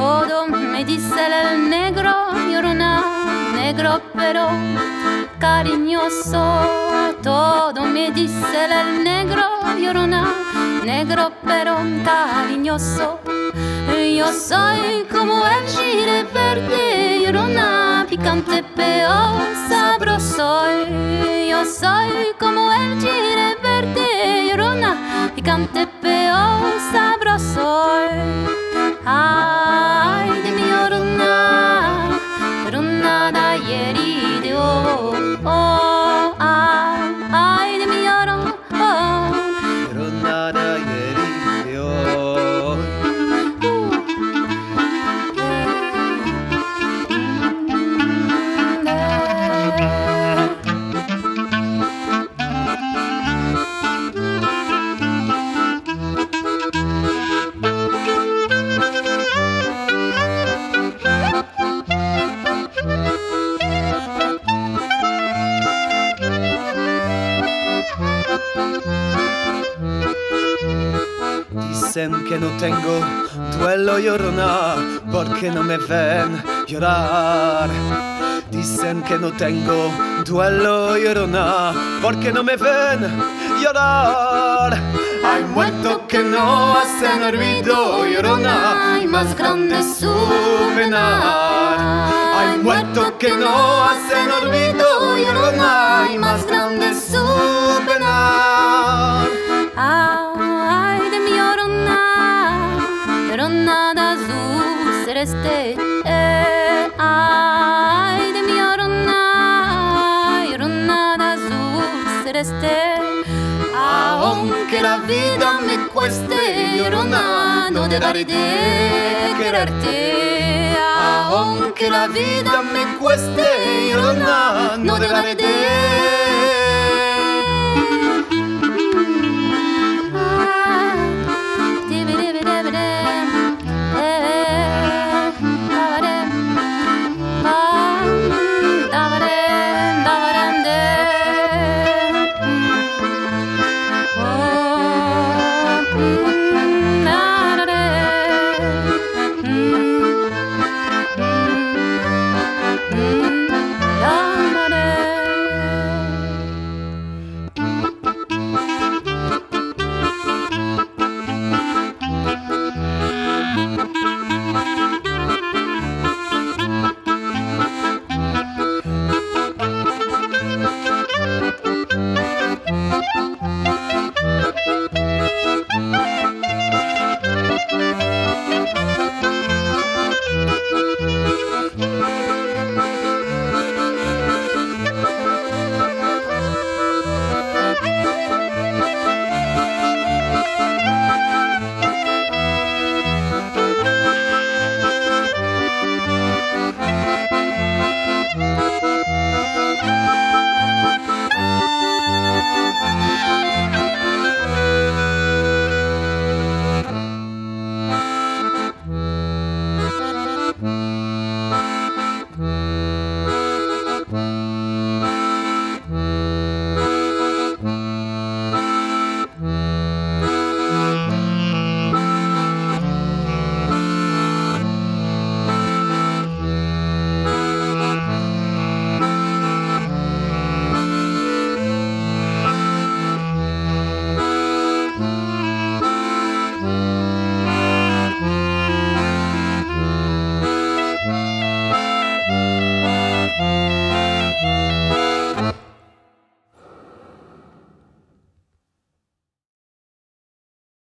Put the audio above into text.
me dice el negro, llorona, negro pero cariñoso. Todo me dice el negro, llorona, negro pero cariñoso. Yo soy como el gire verde, llorona, picante pero sabroso. Yo soy como el gire verde, llorona, picante pero Dicen que no tengo duelo llorona porque no me ven llorar. Dicen que no tengo duelo llorona porque no me ven llorar. Hay muertos que no hacen olvido llorona y más grande su penar. Hay muertos que no hacen olvido llorona y más grande celeste. Eh, Ay, de mi llorona de azul celeste. Aunque la vida me cueste, llorona, no dejaré de quererte. Aunque la vida me cueste, llorona, no dejaré de